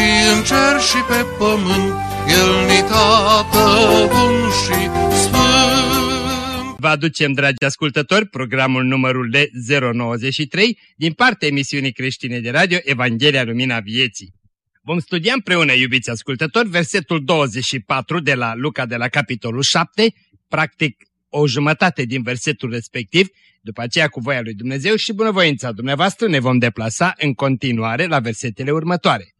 și în cer și pe pământ, El ni tată bun și sfânt. Vă aducem, dragi ascultători, programul numărul de 093 din partea emisiunii creștine de radio Evanghelia Lumina Vieții. Vom studia împreună, iubiți ascultători, versetul 24 de la Luca de la capitolul 7, practic o jumătate din versetul respectiv, după aceea cu voia lui Dumnezeu și bunăvoința dumneavoastră ne vom deplasa în continuare la versetele următoare.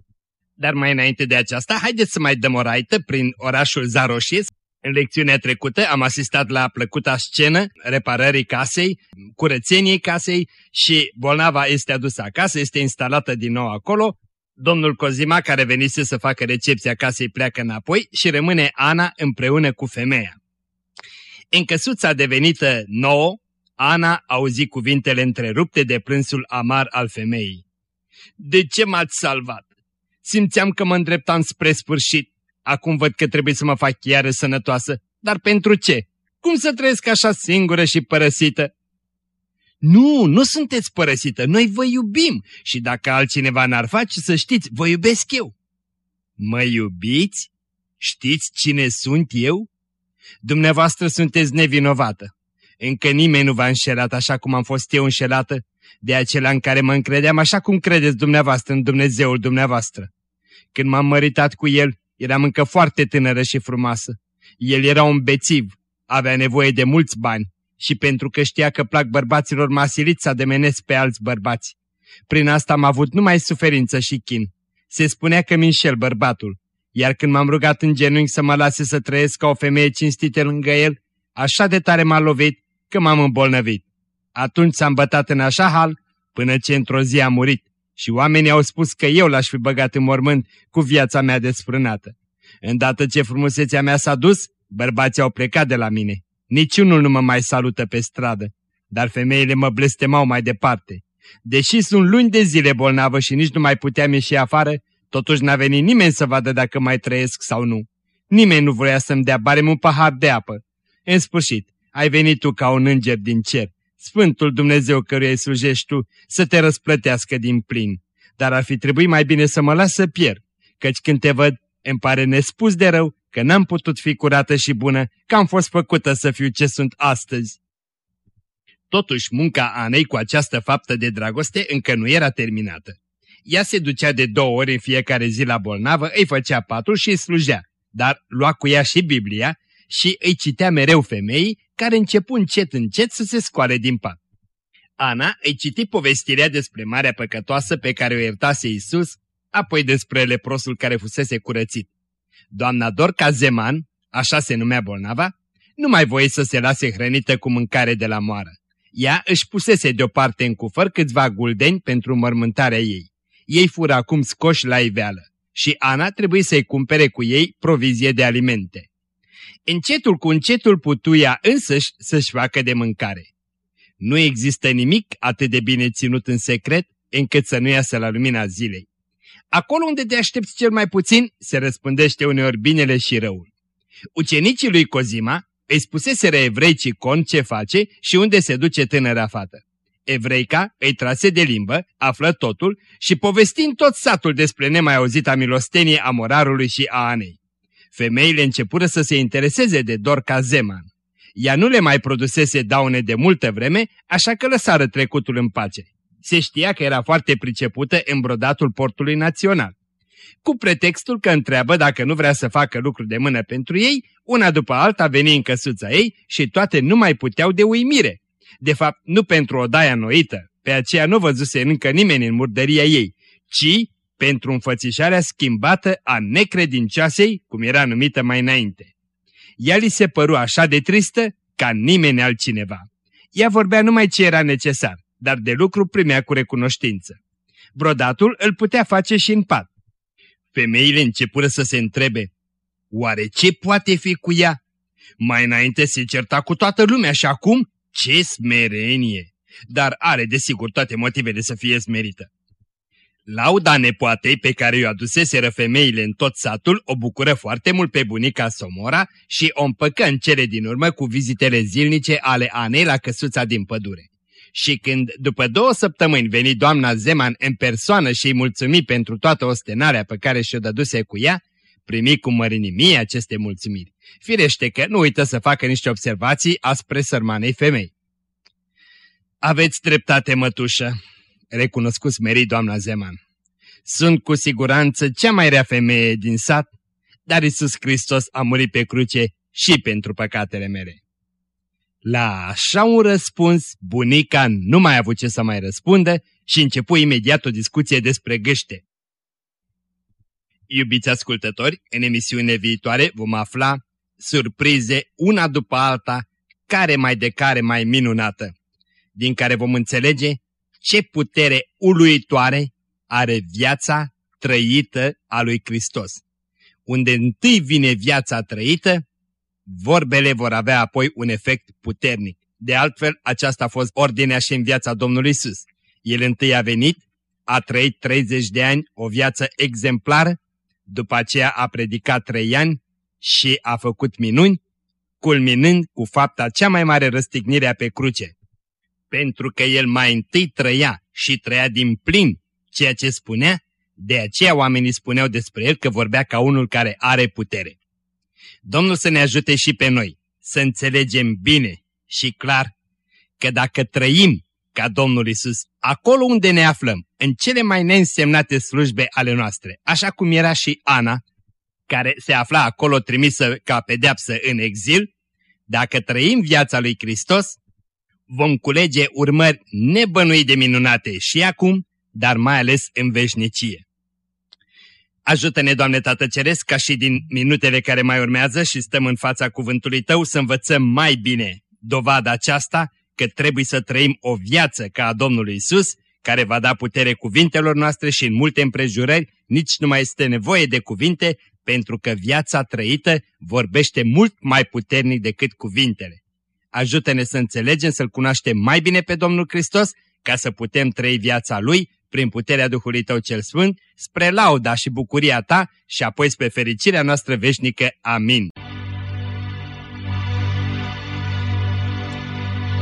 Dar mai înainte de aceasta, haideți să mai dăm o raită prin orașul Zaroșies. În lecțiunea trecută am asistat la plăcuta scenă reparării casei, curățeniei casei și bolnava este adusă acasă, este instalată din nou acolo. Domnul Cozima, care venise să facă recepția casei, pleacă înapoi și rămâne Ana împreună cu femeia. În căsuța devenită nouă, Ana auzi cuvintele întrerupte de plânsul amar al femeii. De ce m-ați salvat? Simțeam că mă îndreptam spre sfârșit. Acum văd că trebuie să mă fac iară sănătoasă. Dar pentru ce? Cum să trăiesc așa singură și părăsită? Nu, nu sunteți părăsită, noi vă iubim și dacă altcineva n-ar face, să știți, vă iubesc eu. Mă iubiți? Știți cine sunt eu? Dumneavoastră sunteți nevinovată. Încă nimeni nu v-a înșelat așa cum am fost eu înșelată de acela în care mă încredeam așa cum credeți dumneavoastră în Dumnezeul dumneavoastră. Când m-am măritat cu el, eram încă foarte tânără și frumoasă. El era un bețiv, avea nevoie de mulți bani și pentru că știa că plac bărbaților m-a silit să ademenesc pe alți bărbați. Prin asta am avut numai suferință și chin. Se spunea că mi înșel bărbatul, iar când m-am rugat în genunchi să mă lase să trăiesc ca o femeie cinstită lângă el, așa de tare m-a lovit că m-am îmbolnăvit. Atunci s-a îmbătat în așa hal până ce într-o zi a murit și oamenii au spus că eu l-aș fi băgat în mormânt cu viața mea desfrânată. Îndată ce frumusețea mea s-a dus, bărbații au plecat de la mine. Niciunul nu mă mai salută pe stradă, dar femeile mă blestemau mai departe. Deși sunt luni de zile bolnavă și nici nu mai puteam ieși afară, totuși n-a venit nimeni să vadă dacă mai trăiesc sau nu. Nimeni nu voia să-mi dea barem un pahar de apă. În sfârșit, ai venit tu ca un înger din cer Sfântul Dumnezeu căruia îi slujești tu să te răsplătească din plin. Dar ar fi trebuit mai bine să mă las să pierd, căci când te văd, îmi pare nespus de rău că n-am putut fi curată și bună, că am fost făcută să fiu ce sunt astăzi. Totuși, munca Anei cu această faptă de dragoste încă nu era terminată. Ea se ducea de două ori în fiecare zi la bolnavă, îi făcea patul și îi slujea, dar lua cu ea și Biblia și îi citea mereu femeii care începu încet încet să se scoale din pat. Ana îi citi povestirea despre marea păcătoasă pe care o iertase Iisus, apoi despre leprosul care fusese curățit. Doamna Dorca Zeman, așa se numea bolnava, nu mai voie să se lase hrănită cu mâncare de la moară. Ea își pusese deoparte în cufăr câțiva guldeni pentru mormântarea ei. Ei fură acum scoși la iveală și Ana trebuie să-i cumpere cu ei provizie de alimente. Încetul cu încetul putuia însăși să-și facă de mâncare. Nu există nimic atât de bine ținut în secret încât să nu iasă la lumina zilei. Acolo unde te aștepți cel mai puțin, se răspândește uneori binele și răul. Ucenicii lui Cozima îi spuseseră evrei Cicon ce face și unde se duce tânăra fată. Evreica îi trase de limbă, află totul și povestind tot satul despre nemai auzita milostenie a morarului și a Anei. Femeile începură să se intereseze de Dorca Zeman. Ea nu le mai produsese daune de multă vreme, așa că lăsară trecutul în pace. Se știa că era foarte pricepută în brodatul portului național. Cu pretextul că întreabă dacă nu vrea să facă lucruri de mână pentru ei, una după alta veni în căsuța ei și toate nu mai puteau de uimire. De fapt, nu pentru o daia noită, pe aceea nu văzuse încă nimeni în murdăria ei, ci pentru înfățișarea schimbată a necredincioasei, cum era numită mai înainte. Ea li se păru așa de tristă ca nimeni altcineva. Ea vorbea numai ce era necesar, dar de lucru primea cu recunoștință. Brodatul îl putea face și în pat. femeile începură să se întrebe, oare ce poate fi cu ea? Mai înainte se certa cu toată lumea și acum ce smerenie! Dar are desigur toate motivele să fie smerită. Lauda nepoatei pe care i-o aduseseră femeile în tot satul o bucură foarte mult pe bunica Somora și o împăcă în cele din urmă cu vizitele zilnice ale Anei la căsuța din pădure. Și când, după două săptămâni, veni doamna Zeman în persoană și îi mulțumi pentru toată ostenarea pe care și-o dăduse cu ea, primi cu mărinimie aceste mulțumiri. Firește că nu uită să facă niște observații aspre sărmanei femei. Aveți dreptate, mătușă, recunoscut smerit doamna Zeman. Sunt cu siguranță cea mai rea femeie din sat, dar Isus Hristos a murit pe cruce și pentru păcatele mele. La așa un răspuns, bunica nu mai a avut ce să mai răspundă și începu imediat o discuție despre gâște. Iubiți ascultători, în emisiune viitoare vom afla surprize una după alta, care mai de care mai minunată, din care vom înțelege ce putere uluitoare are viața trăită a lui Hristos. Unde întâi vine viața trăită, vorbele vor avea apoi un efect puternic. De altfel, aceasta a fost ordinea și în viața Domnului Isus. El întâi a venit, a trăit 30 de ani o viață exemplară, după aceea a predicat 3 ani și a făcut minuni, culminând cu fapta cea mai mare răstignirea pe cruce. Pentru că el mai întâi trăia și trăia din plin ceea ce spunea, de aceea oamenii spuneau despre el că vorbea ca unul care are putere. Domnul să ne ajute și pe noi să înțelegem bine și clar că dacă trăim ca Domnul Isus, acolo unde ne aflăm, în cele mai neînsemnate slujbe ale noastre, așa cum era și Ana, care se afla acolo trimisă ca pedeapsă în exil, dacă trăim viața lui Hristos, vom culege urmări nebănui de minunate și acum, dar mai ales în veșnicie. Ajută-ne, Doamne Tată Ceresc, ca și din minutele care mai urmează și stăm în fața cuvântului Tău să învățăm mai bine dovada aceasta că trebuie să trăim o viață ca a Domnului Isus, care va da putere cuvintelor noastre și în multe împrejurări nici nu mai este nevoie de cuvinte, pentru că viața trăită vorbește mult mai puternic decât cuvintele. Ajută-ne să înțelegem, să-L cunoaștem mai bine pe Domnul Hristos, ca să putem trăi viața Lui prin puterea Duhului Tău cel Sfânt, spre lauda și bucuria Ta și apoi spre fericirea noastră veșnică. Amin.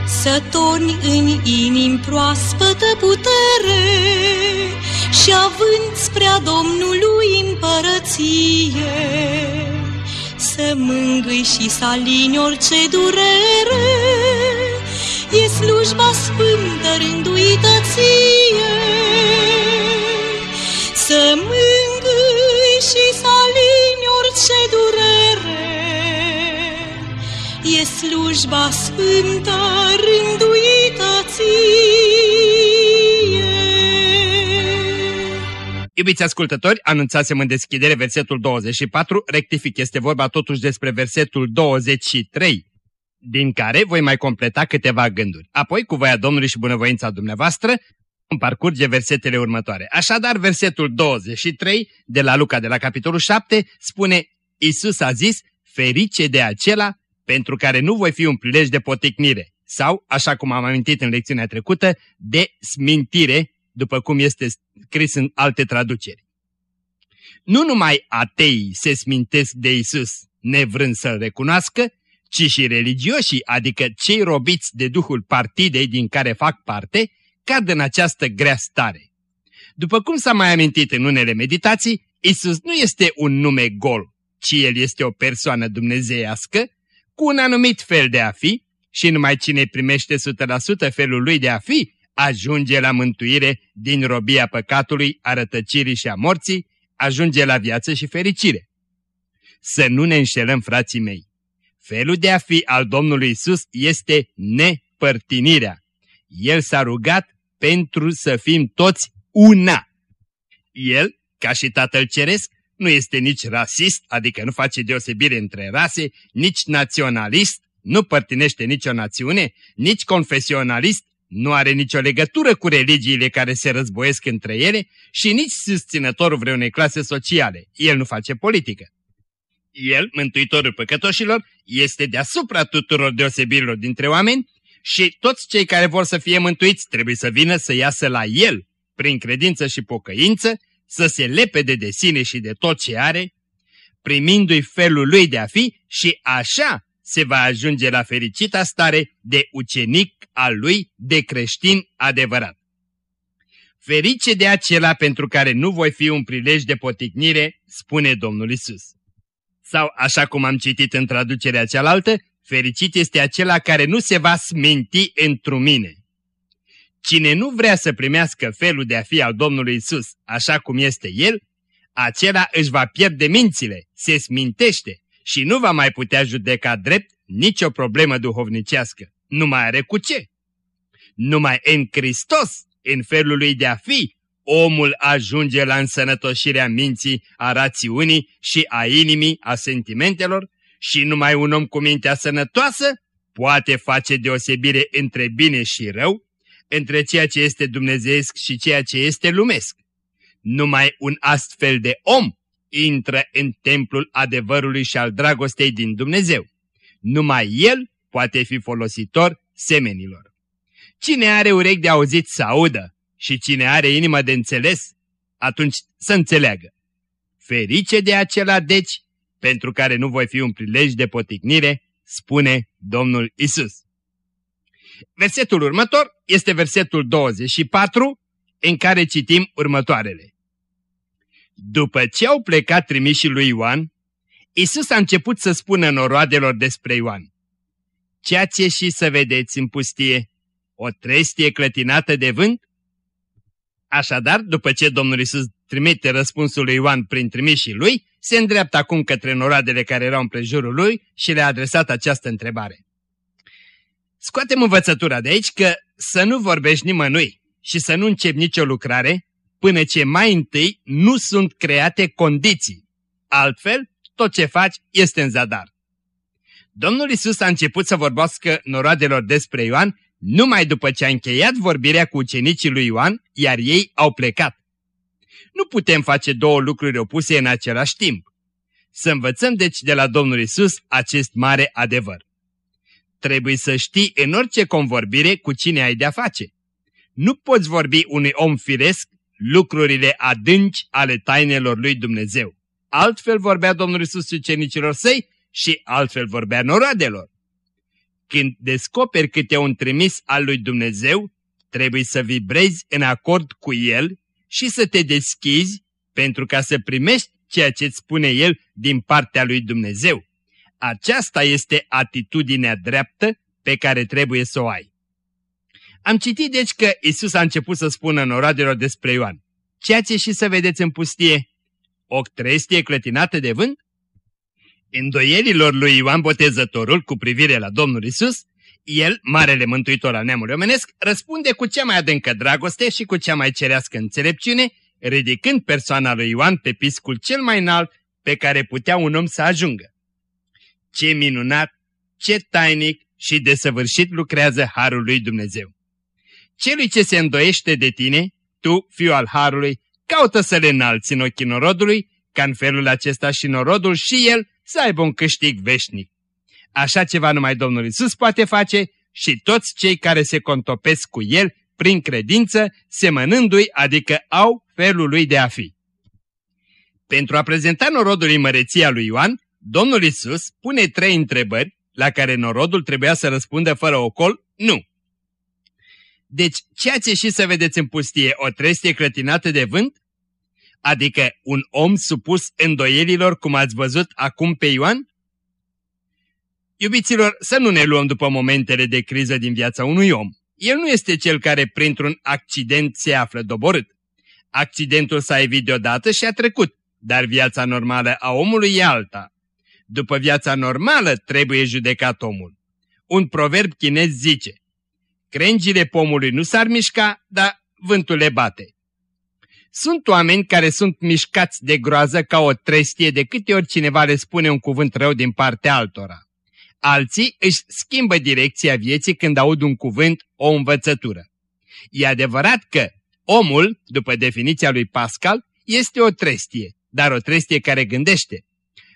Să torni în inim proaspătă putere și având spre a Domnului împărăție, să mângâi și să alini orice durere, e slujba sfântă rânduită ție. Să mângâi și să alini orice durere, e slujba sfântă rânduită Iubiți ascultători, anunțasem în deschidere versetul 24, rectific este vorba totuși despre versetul 23, din care voi mai completa câteva gânduri. Apoi, cu voia Domnului și bunăvoința dumneavoastră, vom parcurge versetele următoare. Așadar, versetul 23 de la Luca de la capitolul 7 spune Isus a zis, ferice de acela pentru care nu voi fi un prilej de poticnire sau, așa cum am amintit în lecțiunea trecută, de smintire, după cum este scris în alte traduceri. Nu numai ateii se smintesc de Isus nevrând să-L recunoască, ci și religioșii, adică cei robiți de duhul partidei din care fac parte, cad în această grea stare. După cum s-a mai amintit în unele meditații, Isus nu este un nume gol, ci El este o persoană dumnezeiască, cu un anumit fel de a fi, și numai cine primește 100% felul lui de a fi, ajunge la mântuire din robia păcatului, a rătăcirii și a morții, ajunge la viață și fericire. Să nu ne înșelăm, frații mei. Felul de a fi al Domnului Isus este nepărtinirea. El s-a rugat pentru să fim toți una. El, ca și Tatăl Ceresc, nu este nici rasist, adică nu face deosebire între rase, nici naționalist, nu părtinește nicio națiune, nici confesionalist, nu are nicio legătură cu religiile care se războiesc între ele și nici susținătorul vreunei clase sociale. El nu face politică. El, mântuitorul păcătoșilor, este deasupra tuturor deosebirilor dintre oameni și toți cei care vor să fie mântuiți trebuie să vină să iasă la El, prin credință și pocăință, să se lepede de sine și de tot ce are, primindu-i felul lui de a fi și așa se va ajunge la fericita stare de ucenic al lui, de creștin adevărat. Ferice de acela pentru care nu voi fi un prilej de poticnire, spune Domnul Isus. Sau, așa cum am citit în traducerea cealaltă, fericit este acela care nu se va sminti întru mine. Cine nu vrea să primească felul de a fi al Domnului Isus așa cum este El, acela își va pierde mințile, se smintește și nu va mai putea judeca drept nicio problemă duhovnicească. Nu mai are cu ce. Numai în Hristos, în felul lui de a fi, omul ajunge la însănătoșirea minții, a rațiunii și a inimii, a sentimentelor și numai un om cu mintea sănătoasă poate face deosebire între bine și rău, între ceea ce este dumnezeiesc și ceea ce este lumesc. Numai un astfel de om intră în templul adevărului și al dragostei din Dumnezeu. Numai el poate fi folositor semenilor. Cine are urechi de auzit să audă și cine are inimă de înțeles, atunci să înțeleagă. Ferice de acela, deci, pentru care nu voi fi un prilej de poticnire, spune Domnul Isus. Versetul următor este versetul 24, în care citim următoarele. După ce au plecat trimișii lui Ioan, Isus a început să spună noroadelor despre Ioan. Ce ați ieșit să vedeți în pustie? O trestie clătinată de vânt? Așadar, după ce Domnul Isus trimite răspunsul lui Ioan prin trimișii lui, se îndreaptă acum către noroadele care erau în prejurul lui și le-a adresat această întrebare. Scoatem învățătura de aici că să nu vorbești nimănui și să nu începi nicio lucrare până ce mai întâi nu sunt create condiții. Altfel, tot ce faci este în zadar. Domnul Isus a început să vorbească noroadelor despre Ioan numai după ce a încheiat vorbirea cu ucenicii lui Ioan, iar ei au plecat. Nu putem face două lucruri opuse în același timp. Să învățăm deci de la Domnul Isus acest mare adevăr. Trebuie să știi în orice convorbire cu cine ai de-a face. Nu poți vorbi unui om firesc lucrurile adânci ale tainelor lui Dumnezeu. Altfel vorbea Domnul Isus ucenicilor săi și altfel vorbea noroadelor. Când descoperi câte un trimis al lui Dumnezeu, trebuie să vibrezi în acord cu el și să te deschizi pentru ca să primești ceea ce îți spune el din partea lui Dumnezeu. Aceasta este atitudinea dreaptă pe care trebuie să o ai. Am citit deci că Isus a început să spună noroadelor despre Ioan. Ceea ce și să vedeți în pustie, o trestie clătinată de vânt? Îndoielilor lui Ioan Botezătorul cu privire la Domnul Isus, el, marele mântuitor al neamului omenesc, răspunde cu cea mai adâncă dragoste și cu cea mai cerească înțelepciune, ridicând persoana lui Ioan pe piscul cel mai înalt pe care putea un om să ajungă. Ce minunat, ce tainic și desăvârșit lucrează Harul lui Dumnezeu. Celui ce se îndoiește de tine, tu, fiul al Harului, caută să le înalți în ochii norodului, ca în felul acesta și norodul și el să aibă un câștig veșnic. Așa ceva numai Domnul Isus poate face și toți cei care se contopesc cu el prin credință, semănându-i, adică au felul lui de a fi. Pentru a prezenta norodului măreția lui Ioan, Domnul Isus pune trei întrebări la care norodul trebuia să răspundă fără ocol, nu. Deci, ceea ce și să vedeți în pustie, o trestie clătinată de vânt? Adică un om supus îndoielilor, cum ați văzut acum pe Ioan? Iubiților, să nu ne luăm după momentele de criză din viața unui om. El nu este cel care printr-un accident se află doborât. Accidentul s-a evit deodată și a trecut, dar viața normală a omului e alta. După viața normală trebuie judecat omul. Un proverb chinez zice, crengile pomului nu s-ar mișca, dar vântul le bate. Sunt oameni care sunt mișcați de groază ca o trestie de câte ori cineva le spune un cuvânt rău din partea altora. Alții își schimbă direcția vieții când aud un cuvânt, o învățătură. E adevărat că omul, după definiția lui Pascal, este o trestie, dar o trestie care gândește.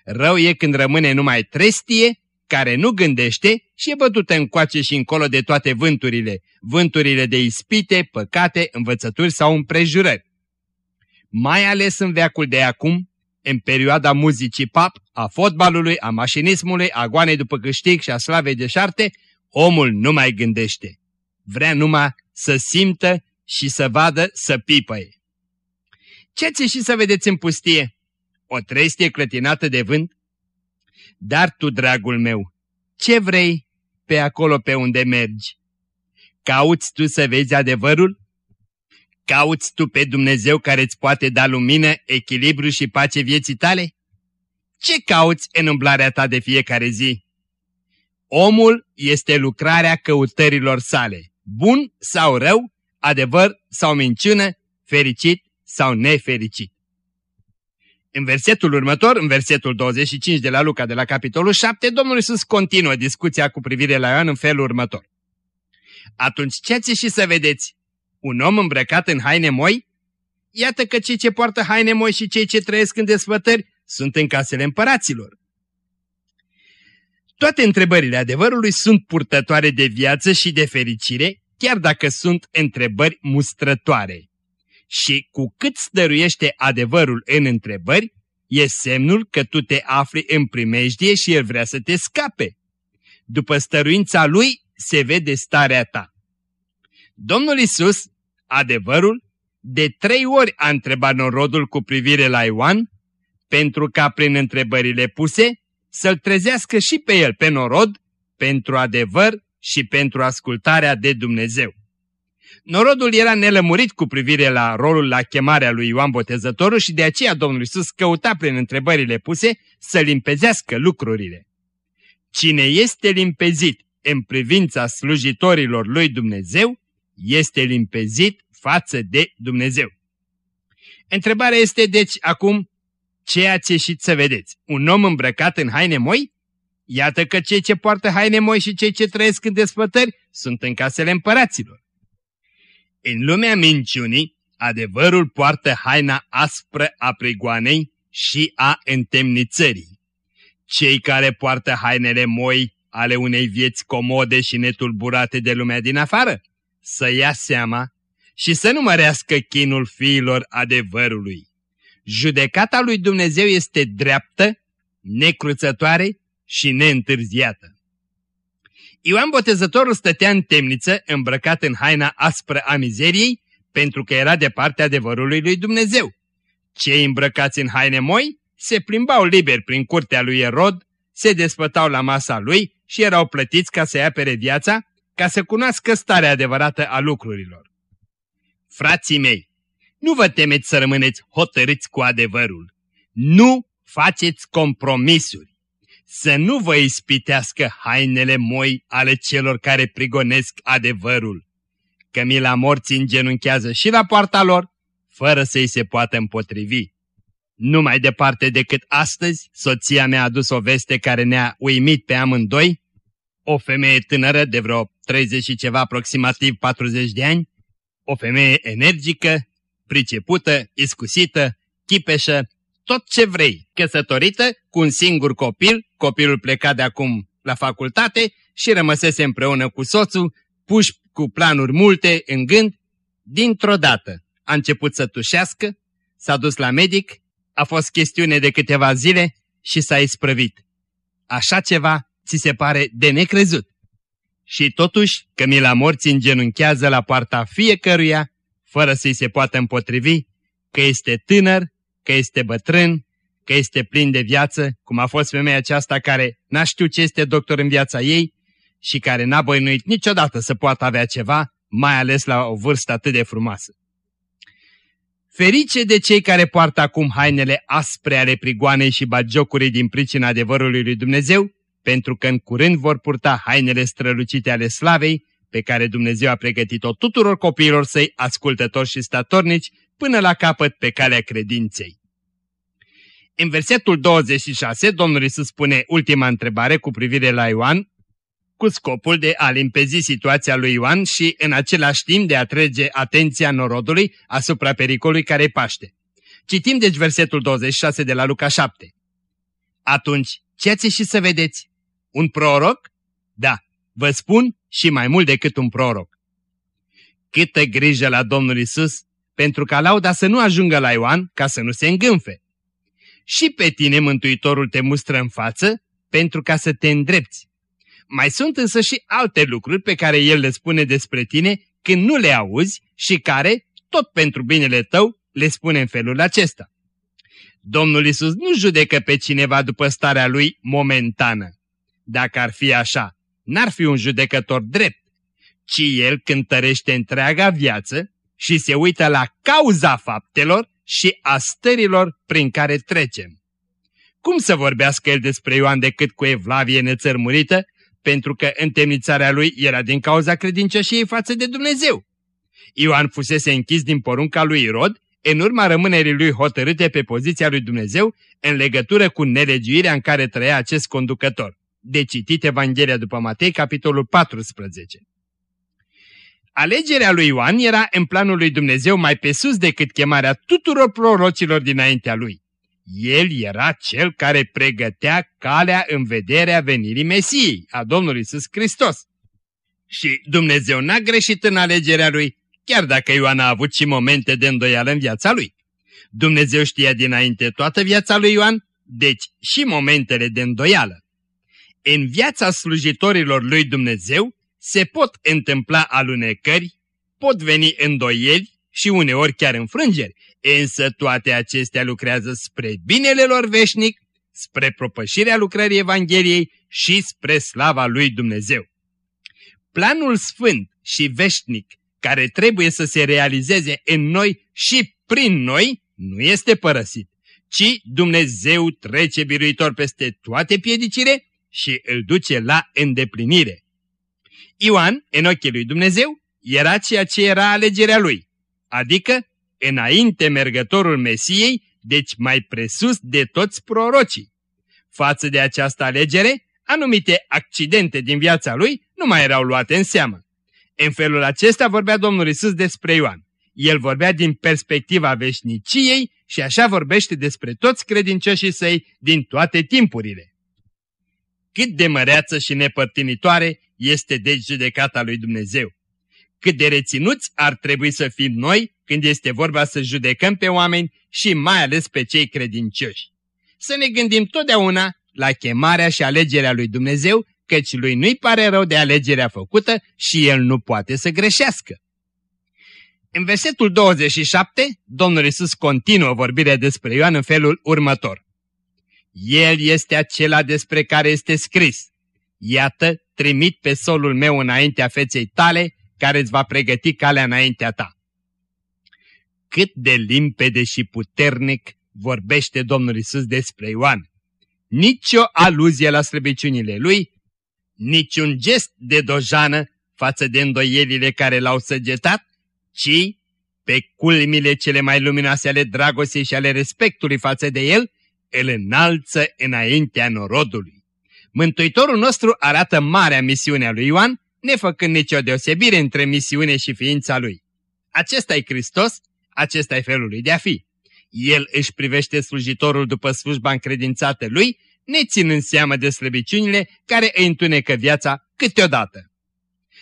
Rău e când rămâne numai trestie, care nu gândește și e bătută încoace și încolo de toate vânturile, vânturile de ispite, păcate, învățături sau împrejurări. Mai ales în veacul de acum, în perioada muzicii pap, a fotbalului, a mașinismului, a goanei după câștig și a slavei de șarte, omul nu mai gândește. Vrea numai să simtă și să vadă să pipăie. Ce ți și să vedeți în pustie? O trestie clătinată de vânt? Dar tu, dragul meu, ce vrei pe acolo pe unde mergi? Cauți tu să vezi adevărul? Cauți tu pe Dumnezeu care îți poate da lumină, echilibru și pace vieții tale? Ce cauți în umblarea ta de fiecare zi? Omul este lucrarea căutărilor sale, bun sau rău, adevăr sau minciună, fericit sau nefericit. În versetul următor, în versetul 25 de la Luca de la capitolul 7, Domnul Iisus continuă discuția cu privire la Ioan în felul următor. Atunci ce ți și să vedeți? Un om îmbrăcat în haine moi? Iată că cei ce poartă haine moi și cei ce trăiesc în desfătări sunt în casele împăraților. Toate întrebările adevărului sunt purtătoare de viață și de fericire, chiar dacă sunt întrebări mustrătoare. Și cu cât stăruiește adevărul în întrebări, e semnul că tu te afli în primejdie și el vrea să te scape. După stăruința lui se vede starea ta. Domnul Isus, adevărul, de trei ori a întrebat norodul cu privire la Ioan, pentru ca prin întrebările puse să-l trezească și pe el, pe norod, pentru adevăr și pentru ascultarea de Dumnezeu. Norodul era nelămurit cu privire la rolul la chemarea lui Ioan Botezătorul și de aceea Domnul Iisus căuta prin întrebările puse să limpezească lucrurile. Cine este limpezit în privința slujitorilor lui Dumnezeu, este limpezit față de Dumnezeu. Întrebarea este deci acum, ce ați ieșit să vedeți? Un om îmbrăcat în haine moi? Iată că cei ce poartă haine moi și cei ce trăiesc în despătări sunt în casele împăraților. În lumea minciunii, adevărul poartă haina aspră a prigoanei și a întemnițării. Cei care poartă hainele moi ale unei vieți comode și netulburate de lumea din afară, să ia seama și să nu mărească chinul fiilor adevărului. Judecata lui Dumnezeu este dreaptă, necruțătoare și neîntârziată. Ioan Botezătorul stătea în temniță, îmbrăcat în haina aspră a mizeriei, pentru că era de partea adevărului lui Dumnezeu. Cei îmbrăcați în haine moi se plimbau liber prin curtea lui Erod, se despătau la masa lui și erau plătiți ca să-i apere viața, ca să cunoască starea adevărată a lucrurilor. Frații mei, nu vă temeți să rămâneți hotărâți cu adevărul. Nu faceți compromisuri să nu vă ispitească hainele moi ale celor care prigonesc adevărul, că mila morții îngenunchează și la poarta lor, fără să-i se poată împotrivi. Nu mai departe decât astăzi, soția mea a adus o veste care ne-a uimit pe amândoi, o femeie tânără de vreo 30 și ceva, aproximativ 40 de ani, o femeie energică, pricepută, iscusită, chipeșă, tot ce vrei, căsătorită, cu un singur copil, copilul pleca de acum la facultate și rămăsese împreună cu soțul, puși cu planuri multe în gând, dintr-o dată a început să tușească, s-a dus la medic, a fost chestiune de câteva zile și s-a isprăvit. Așa ceva ți se pare de necrezut. Și totuși, că mila morții îngenunchează la poarta fiecăruia, fără să-i se poată împotrivi, că este tânăr, că este bătrân, că este plin de viață, cum a fost femeia aceasta care n-a știut ce este doctor în viața ei și care n-a băinuit niciodată să poată avea ceva, mai ales la o vârstă atât de frumoasă. Ferice de cei care poartă acum hainele aspre ale prigoanei și bagiocurii din pricina adevărului lui Dumnezeu, pentru că în curând vor purta hainele strălucite ale slavei, pe care Dumnezeu a pregătit-o tuturor copiilor săi ascultători și statornici, până la capăt pe calea credinței. În versetul 26, Domnul Iisus spune ultima întrebare cu privire la Ioan, cu scopul de a limpezi situația lui Ioan și în același timp de a trege atenția norodului asupra pericolului care paște. Citim deci versetul 26 de la Luca 7. Atunci, ce ați și să vedeți? Un proroc? Da, vă spun și mai mult decât un proroc. Câtă grijă la Domnul Isus pentru ca lauda să nu ajungă la Ioan ca să nu se îngânfe. Și pe tine Mântuitorul te mustră în față pentru ca să te îndrepți. Mai sunt însă și alte lucruri pe care El le spune despre tine când nu le auzi și care, tot pentru binele tău, le spune în felul acesta. Domnul Isus nu judecă pe cineva după starea lui momentană. Dacă ar fi așa, n-ar fi un judecător drept, ci el cântărește întreaga viață și se uită la cauza faptelor și a stărilor prin care trecem. Cum să vorbească el despre Ioan decât cu evlavie nețărmurită, pentru că întemnițarea lui era din cauza credincioșiei față de Dumnezeu? Ioan fusese închis din porunca lui Irod, în urma rămânerii lui hotărâte pe poziția lui Dumnezeu în legătură cu nelegiuirea în care trăia acest conducător. De citit Evanghelia după Matei, capitolul 14. Alegerea lui Ioan era în planul lui Dumnezeu mai pe sus decât chemarea tuturor prorocilor dinaintea lui. El era cel care pregătea calea în vederea venirii Mesiei, a Domnului Iisus Hristos. Și Dumnezeu n-a greșit în alegerea lui, chiar dacă Ioan a avut și momente de îndoială în viața lui. Dumnezeu știa dinainte toată viața lui Ioan, deci și momentele de îndoială. În viața slujitorilor lui Dumnezeu se pot întâmpla alunecări, pot veni îndoieli și uneori chiar înfrângeri, însă toate acestea lucrează spre binele lor veșnic, spre propășirea lucrării Evangheliei și spre slava lui Dumnezeu. Planul sfânt și veșnic care trebuie să se realizeze în noi și prin noi nu este părăsit, ci Dumnezeu trece biruitor peste toate piedicile și îl duce la îndeplinire. Ioan, în ochii lui Dumnezeu, era ceea ce era alegerea lui, adică înainte mergătorul Mesiei, deci mai presus de toți prorocii. Față de această alegere, anumite accidente din viața lui nu mai erau luate în seamă. În felul acesta vorbea Domnul Isus despre Ioan. El vorbea din perspectiva veșniciei și așa vorbește despre toți credincioșii săi din toate timpurile. Cât de măreață și nepărtinitoare este deci judecata lui Dumnezeu. Cât de reținuți ar trebui să fim noi când este vorba să judecăm pe oameni și mai ales pe cei credincioși. Să ne gândim totdeauna la chemarea și alegerea lui Dumnezeu, căci lui nu-i pare rău de alegerea făcută și el nu poate să greșească. În versetul 27, Domnul Isus continuă vorbirea despre Ioan în felul următor. El este acela despre care este scris. Iată, trimit pe solul meu înaintea feței tale, care îți va pregăti calea înaintea ta. Cât de limpede și puternic vorbește Domnul Isus despre Ioan. Nici o aluzie la slăbiciunile lui, niciun gest de dojană față de îndoielile care l-au săgetat, ci pe culmile cele mai luminoase ale dragostei și ale respectului față de el, îl înalță înaintea norodului. Mântuitorul nostru arată marea misiune a lui Ioan, nefăcând nicio deosebire între misiune și ființa lui. Acesta e Hristos, acesta e felul lui de a fi. El își privește slujitorul după slujba încredințată lui, neținând seamă de slăbiciunile care îi întunecă viața câteodată.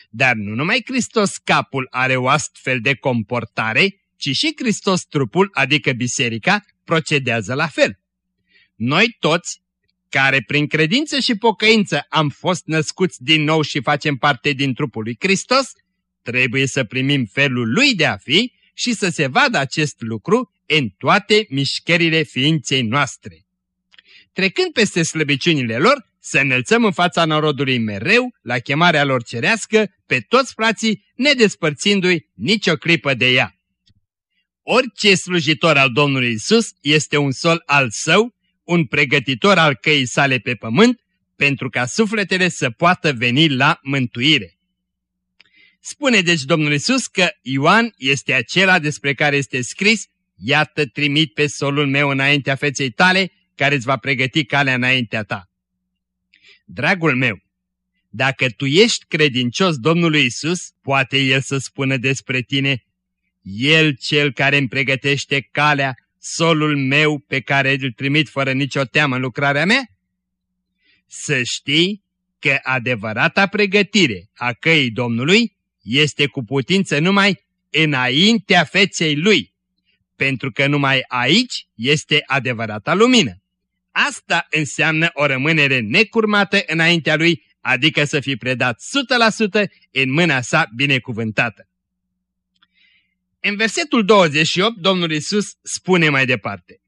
Dar nu numai Hristos capul are o astfel de comportare, ci și Hristos trupul, adică biserica, procedează la fel. Noi toți, care prin credință și pocăință am fost născuți din nou și facem parte din trupul lui Hristos, trebuie să primim felul lui de a fi și să se vadă acest lucru în toate mișcările ființei noastre. Trecând peste slăbiciunile lor, să înălțăm în fața norodului mereu, la chemarea lor cerească, pe toți frații, nedespărțindu-i nicio clipă de ea. Orice slujitor al Domnului Isus este un sol al său un pregătitor al căii sale pe pământ, pentru ca sufletele să poată veni la mântuire. Spune deci Domnul Isus că Ioan este acela despre care este scris, Iată trimit pe solul meu înaintea feței tale, care îți va pregăti calea înaintea ta. Dragul meu, dacă tu ești credincios Domnului Isus, poate El să spună despre tine, El cel care îmi pregătește calea, solul meu pe care îl trimit fără nicio teamă în lucrarea mea? Să știi că adevărata pregătire a căii Domnului este cu putință numai înaintea feței Lui, pentru că numai aici este adevărata lumină. Asta înseamnă o rămânere necurmată înaintea Lui, adică să fi predat 100% în mâna sa binecuvântată. În versetul 28, Domnul Isus spune mai departe,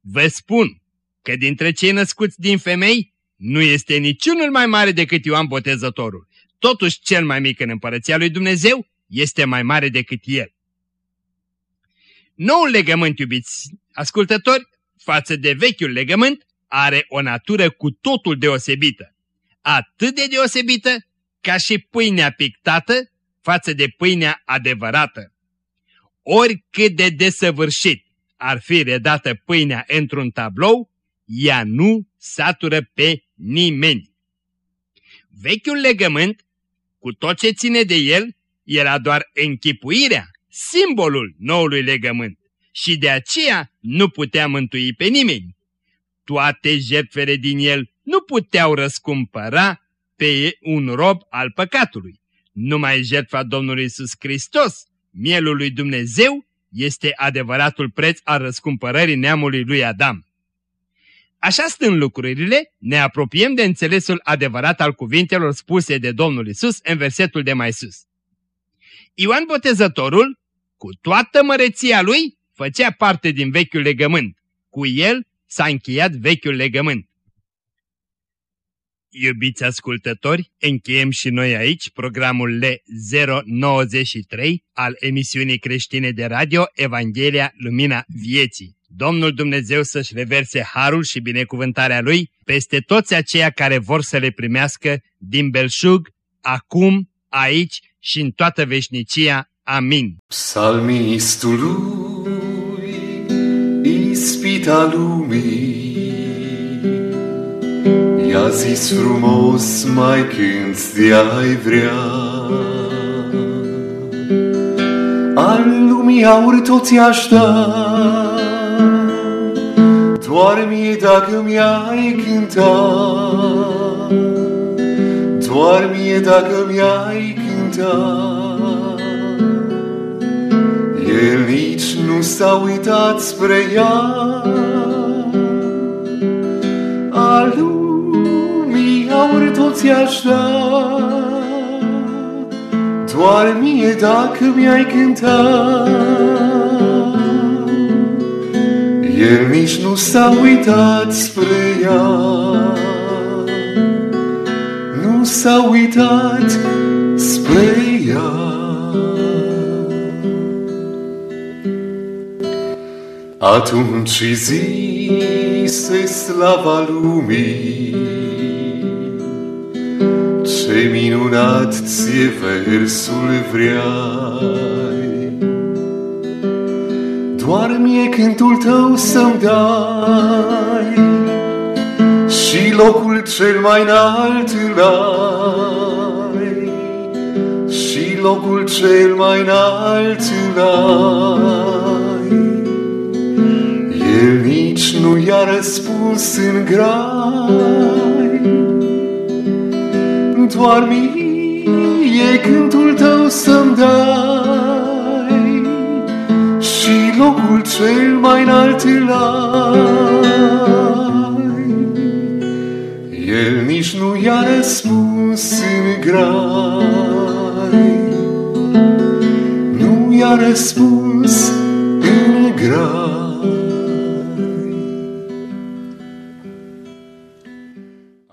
Vă spun că dintre cei născuți din femei nu este niciunul mai mare decât Ioan Botezătorul. Totuși, cel mai mic în împărăția lui Dumnezeu este mai mare decât el. Noul legământ, iubiți ascultători, față de vechiul legământ, are o natură cu totul deosebită. Atât de deosebită ca și pâinea pictată față de pâinea adevărată. Oricât de desăvârșit ar fi redată pâinea într-un tablou, ea nu satură pe nimeni. Vechiul legământ, cu tot ce ține de el, era doar închipuirea, simbolul noului legământ și de aceea nu putea mântui pe nimeni. Toate jertfele din el nu puteau răscumpăra pe un rob al păcatului. Numai jertfa Domnului Isus Hristos, mielul lui Dumnezeu, este adevăratul preț al răscumpărării neamului lui Adam. Așa stând lucrurile, ne apropiem de înțelesul adevărat al cuvintelor spuse de Domnul Isus în versetul de mai sus. Ioan Botezătorul, cu toată măreția lui, făcea parte din vechiul legământ. Cu el s-a încheiat vechiul legământ. Iubiți ascultători, încheiem și noi aici programul L093 al emisiunii creștine de radio Evanghelia Lumina Vieții. Domnul Dumnezeu să-și reverse harul și binecuvântarea Lui peste toți aceia care vor să le primească din belșug, acum, aici și în toată veșnicia. Amin. Psalmistului, ispita lumii, I-a zis frumos mai când de-ai vrea. Al lumii aur toți aș da, doar mie dacă mi-ai cântat, doar mie dacă mi-ai cântat. El nici nu s-a uitat spre ea, a lumii aur toți aș da, doar mie dacă mi-ai cântat. El nici nu s-a uitat spre ea, nu s-a uitat spre ea. Atunci zise slava lumii, ce minunat ție versul vreai. Doar mie cântul tău să-mi dai Și locul cel mai înalt îl ai Și locul cel mai înalt îl ai El nici nu i-a răspuns în grai Doar mie cântul tău să-mi dai și locul cel mai înalt îl ai. El nici nu i-a răspuns în grai, nu i-a răspuns